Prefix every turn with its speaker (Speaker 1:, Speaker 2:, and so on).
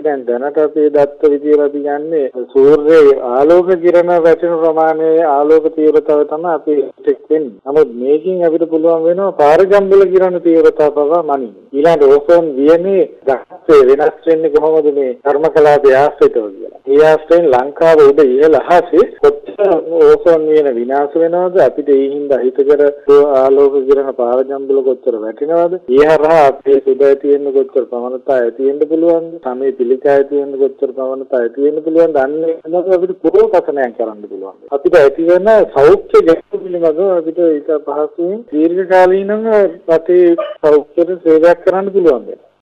Speaker 1: නෙමෙයි දැන් දැනට අපි දත්ත විදියට අපි යන්නේ සූර්යයේ ආලෝක කිරණ වැටෙන ප්‍රමාණයේ ආලෝක තීව්‍රතාවය තමයි අපි ටෙක් වෙන්නේ. නමුත් මේකෙන් අපිට පුළුවන් වෙනවා පාරගම්බල කිරණ තීව්‍රතාව පවා මනින්න. ඊළඟ ඕසෝන් වියනේ ගහසේ වෙනස් වෙන්නේ කොහොමද මේ කර්මකලාපයේ ආශ්‍රිතව කියලා. ඒ ආශ්‍රයෙන් ලංකාව උඩ ඉහළ අහසේ කොච්චර ඕසෝන් වියන විනාශ වෙනවද අපිට ඒ හින්දා හිතකර ආලෝක කිරණ පාරගම්බල කොච්චර වැටෙනවද? ඒ හරහා අපේ සුබ ඇති වෙන්න කොච්චර ප්‍රවණතා ඇති වෙන්න පුළුවන්ද? සමේ පිළිකා ඇති වෙන්න කොච්චර ප්‍රවණතා ඇති වෙන්න පුළුවන්ද? අන්න ඒක අපිට පුරෝපසනයක් කරන්න පුළුවන්. අපිට ඇති වෙන සෞඛ්‍ය ගැටලු පිළිබඳව අපිට ඒක පහසුවෙන් දීර්ඝ කාලීනව රටේ සෞඛ්‍ය සේවයක් කරන්න පුළුවන්.